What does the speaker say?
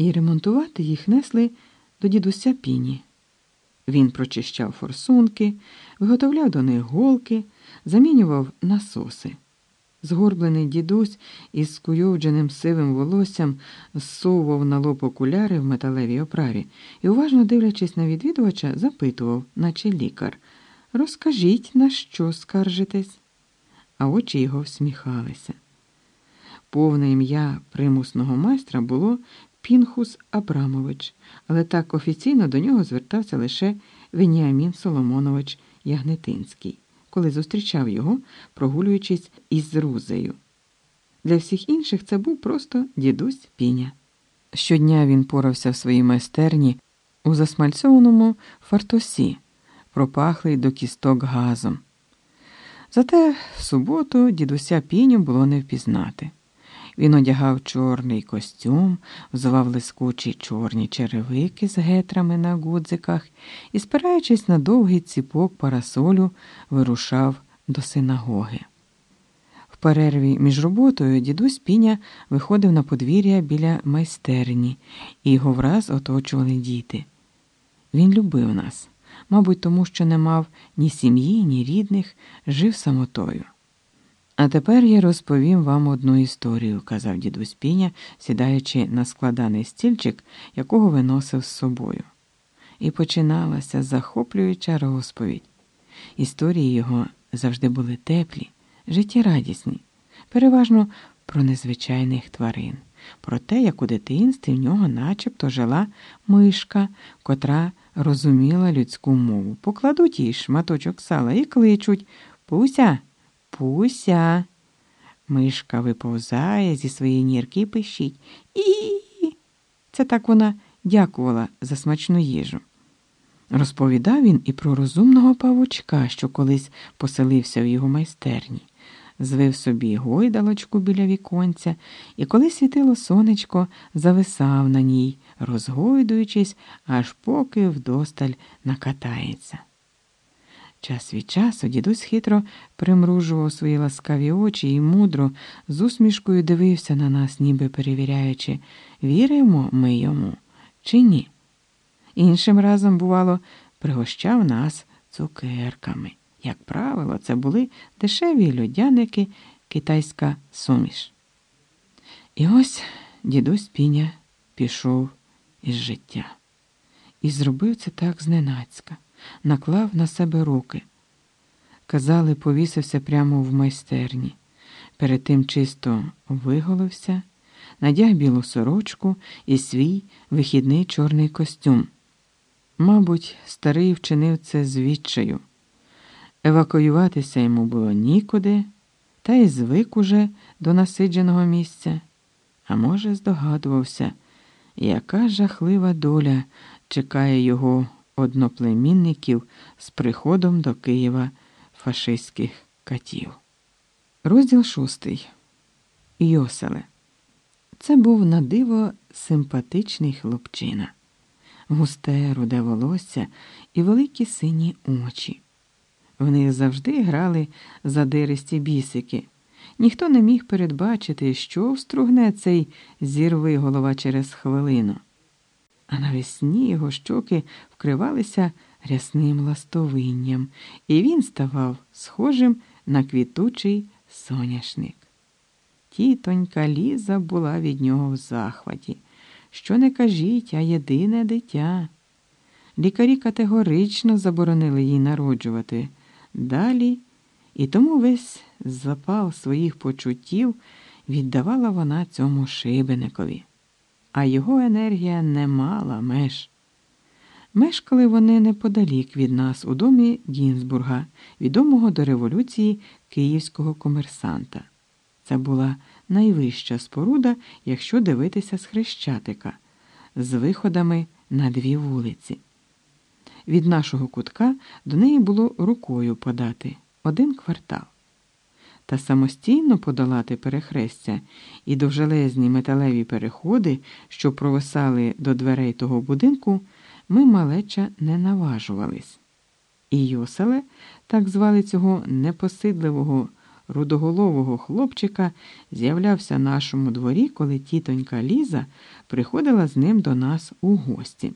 і ремонтувати їх несли до дідуся піні. Він прочищав форсунки, виготовляв до них голки, замінював насоси. Згорблений дідусь із скуйовдженим сивим волоссям зсовував на лоб окуляри в металевій оправі і, уважно дивлячись на відвідувача, запитував, наче лікар Розкажіть, на що скаржитесь? А очі його всміхалися. Повне ім'я примусного майстра було Пінхус Абрамович, але так офіційно до нього звертався лише Веніамін Соломонович Ягнетинський, коли зустрічав його, прогулюючись із Рузею. Для всіх інших це був просто дідусь Піня. Щодня він порався в своїй майстерні у засмальцьованому фартосі, пропахлий до кісток газом. Зате в суботу дідуся Піню було не впізнати. Він одягав чорний костюм, взував лискучі чорні черевики з гетрами на гудзиках і, спираючись на довгий ціпок парасолю, вирушав до синагоги. В перерві між роботою дідусь Піня виходив на подвір'я біля майстерні, і його враз оточували діти. Він любив нас, мабуть, тому що не мав ні сім'ї, ні рідних, жив самотою. А тепер я розповім вам одну історію, казав дідусь Піня, сідаючи на складаний стільчик, якого виносив з собою. І починалася захоплююча розповідь. Історії його завжди були теплі, життєрадісні, переважно про незвичайних тварин, про те, як у дитинстві в нього начебто жила мишка, котра розуміла людську мову. Покладуть їй шматочок сала і кличуть Пуся. Пуся. Мишка виповзає зі своєї нірки і пищить. І. Це так вона дякувала за смачну їжу. Розповідав він і про розумного павучка, що колись поселився в його майстерні, звив собі гойдалочку біля віконця, і коли світило сонечко, зависав на ній, розгойдуючись, аж поки вдосталь накатається. Час від часу дідусь хитро примружував свої ласкаві очі і мудро з усмішкою дивився на нас, ніби перевіряючи, віримо ми йому чи ні. Іншим разом, бувало, пригощав нас цукерками. Як правило, це були дешеві льодяники, китайська суміш. І ось дідусь Піня пішов із життя і зробив це так зненацька наклав на себе руки. Казали, повісився прямо в майстерні. Перед тим чисто виголовся, надяг білу сорочку і свій вихідний чорний костюм. Мабуть, старий вчинив це з відчаю. Евакуюватися йому було нікуди, та й звик уже до насидженого місця. А може, здогадувався, яка жахлива доля чекає його одноплемінників з приходом до Києва фашистських катів. Розділ шостий. Йоселе. Це був на диво симпатичний хлопчина, густе руде волосся і великі сині очі. В них завжди грали задиристі бісики. Ніхто не міг передбачити, що встругне цей зірви голова через хвилину а навесні його щоки вкривалися рясним ластовинням, і він ставав схожим на квітучий соняшник. Тітонька Ліза була від нього в захваті. Що не кажіть, а єдине дитя. Лікарі категорично заборонили їй народжувати далі, і тому весь запал своїх почуттів віддавала вона цьому шибеникові а його енергія не мала меж. Мешкали вони неподалік від нас у домі Гінзбурга, відомого до революції київського комерсанта. Це була найвища споруда, якщо дивитися з хрещатика, з виходами на дві вулиці. Від нашого кутка до неї було рукою подати один квартал та самостійно подолати перехрестя і довжелезні металеві переходи, що провисали до дверей того будинку, ми малеча не наважувались. І Йоселе, так звали цього непосидливого рудоголового хлопчика з'являвся нашому дворі, коли тітонька Ліза приходила з ним до нас у гості.